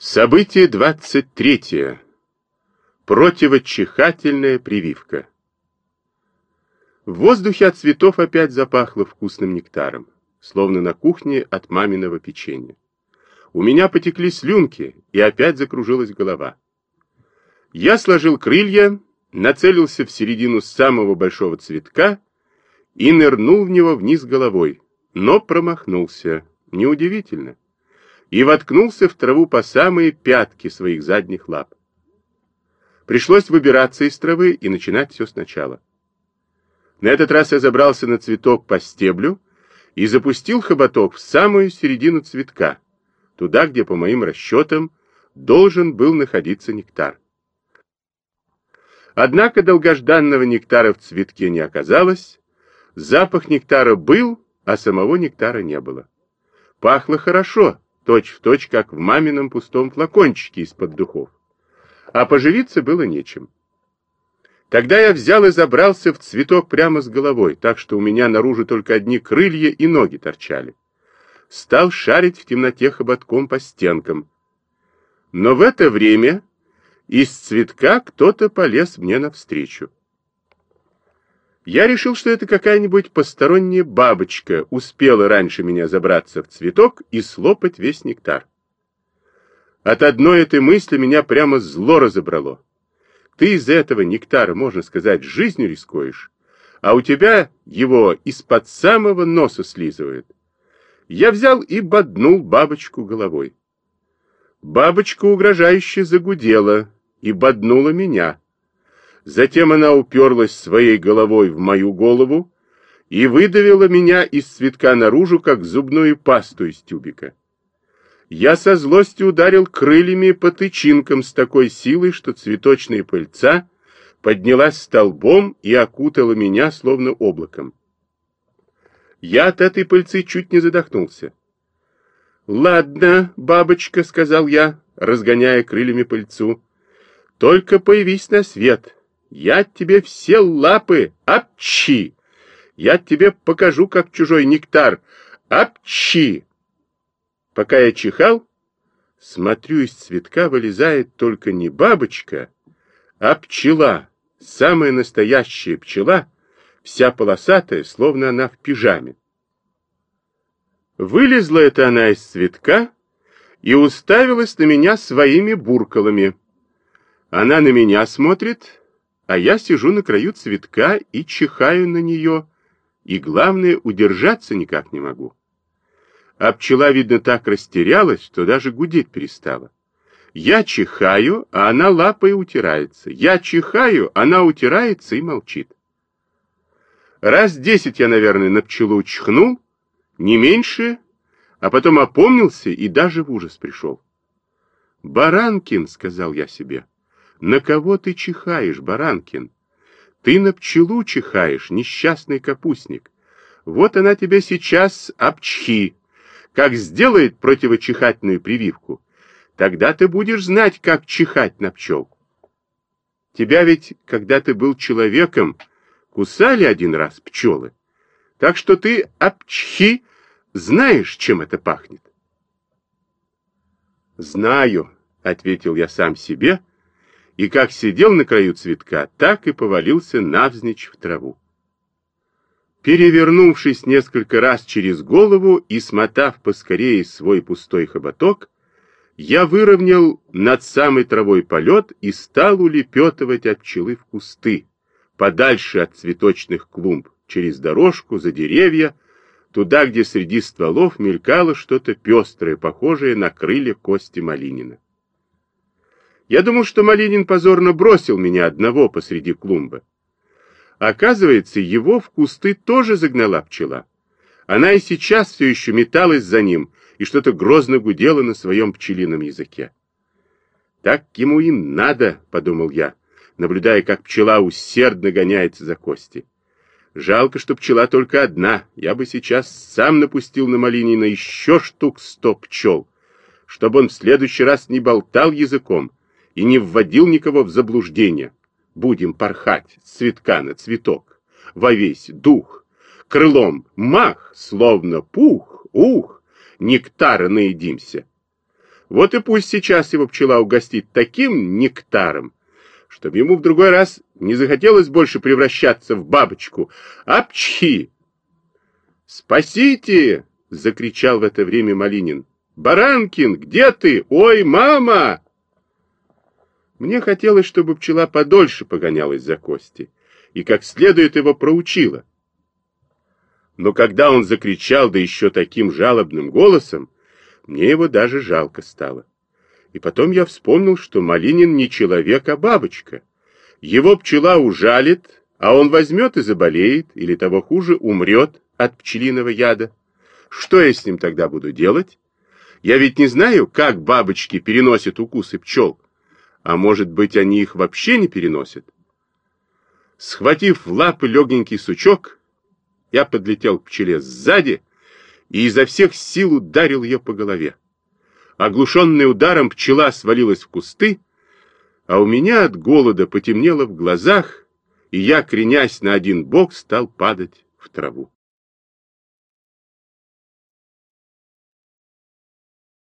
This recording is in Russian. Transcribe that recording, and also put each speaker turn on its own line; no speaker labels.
Событие 23. Противочихательная прививка. В воздухе от цветов опять запахло вкусным нектаром, словно на кухне от маминого печенья. У меня потекли слюнки, и опять закружилась голова. Я сложил крылья, нацелился в середину самого большого цветка и нырнул в него вниз головой, но промахнулся. Неудивительно и воткнулся в траву по самые пятки своих задних лап. Пришлось выбираться из травы и начинать все сначала. На этот раз я забрался на цветок по стеблю и запустил хоботок в самую середину цветка, туда, где, по моим расчетам, должен был находиться нектар. Однако долгожданного нектара в цветке не оказалось, запах нектара был, а самого нектара не было. Пахло хорошо, точь в точь, как в мамином пустом флакончике из-под духов. А поживиться было нечем. Тогда я взял и забрался в цветок прямо с головой, так что у меня наружу только одни крылья и ноги торчали. Стал шарить в темноте хоботком по стенкам. Но в это время из цветка кто-то полез мне навстречу. Я решил, что это какая-нибудь посторонняя бабочка успела раньше меня забраться в цветок и слопать весь нектар. От одной этой мысли меня прямо зло разобрало. Ты из этого нектара, можно сказать, жизнью рискуешь, а у тебя его из-под самого носа слизывает. Я взял и боднул бабочку головой. Бабочка угрожающе загудела и боднула меня. Затем она уперлась своей головой в мою голову и выдавила меня из цветка наружу, как зубную пасту из тюбика. Я со злостью ударил крыльями по тычинкам с такой силой, что цветочная пыльца поднялась столбом и окутала меня, словно облаком. Я от этой пыльцы чуть не задохнулся. «Ладно, бабочка», — сказал я, разгоняя крыльями пыльцу, — «только появись на свет». Я тебе все лапы обчи. Я тебе покажу, как чужой нектар. Обчи. Пока я чихал, смотрю, из цветка вылезает только не бабочка, а пчела, самая настоящая пчела, вся полосатая, словно она в пижаме. Вылезла это она из цветка и уставилась на меня своими буркалами. Она на меня смотрит, а я сижу на краю цветка и чихаю на нее, и, главное, удержаться никак не могу. А пчела, видно, так растерялась, что даже гудеть перестала. Я чихаю, а она лапой утирается. Я чихаю, она утирается и молчит. Раз десять я, наверное, на пчелу чихнул, не меньше, а потом опомнился и даже в ужас пришел. «Баранкин», — сказал я себе, — на кого ты чихаешь, Баранкин? Ты на пчелу чихаешь, несчастный капустник. Вот она тебе сейчас обчхи. Как сделает противочихательную прививку, тогда ты будешь знать, как чихать на пчел. Тебя ведь, когда ты был человеком, кусали один раз пчелы. Так что ты обчхи знаешь, чем это пахнет. «Знаю», — ответил я сам себе, и как сидел на краю цветка, так и повалился навзничь в траву. Перевернувшись несколько раз через голову и смотав поскорее свой пустой хоботок, я выровнял над самой травой полет и стал улепетывать от пчелы в кусты, подальше от цветочных клумб, через дорожку, за деревья, туда, где среди стволов мелькало что-то пестрое, похожее на крылья Кости Малинина. Я думал, что Малинин позорно бросил меня одного посреди клумбы. Оказывается, его в кусты тоже загнала пчела. Она и сейчас все еще металась за ним и что-то грозно гудела на своем пчелином языке. «Так ему и надо», — подумал я, наблюдая, как пчела усердно гоняется за кости. Жалко, что пчела только одна. Я бы сейчас сам напустил на Малинина еще штук сто пчел, чтобы он в следующий раз не болтал языком, и не вводил никого в заблуждение. Будем порхать с цветка на цветок, во весь дух, крылом мах, словно пух, ух, нектара наедимся. Вот и пусть сейчас его пчела угостит таким нектаром, чтобы ему в другой раз не захотелось больше превращаться в бабочку. Апчхи! «Спасите!» — закричал в это время Малинин. «Баранкин, где ты? Ой, мама!» Мне хотелось, чтобы пчела подольше погонялась за Костей и как следует его проучила. Но когда он закричал, да еще таким жалобным голосом, мне его даже жалко стало. И потом я вспомнил, что Малинин не человек, а бабочка. Его пчела ужалит, а он возьмет и заболеет, или того хуже, умрет от пчелиного яда. Что я с ним тогда буду делать? Я ведь не знаю, как бабочки переносят укусы пчел. А может быть, они их вообще не переносят? Схватив в лапы легенький сучок, я подлетел к пчеле сзади и изо всех сил ударил ее по голове. Оглушенный ударом пчела свалилась в кусты, а у меня от голода потемнело в глазах, и я, кренясь на один бок, стал падать в траву.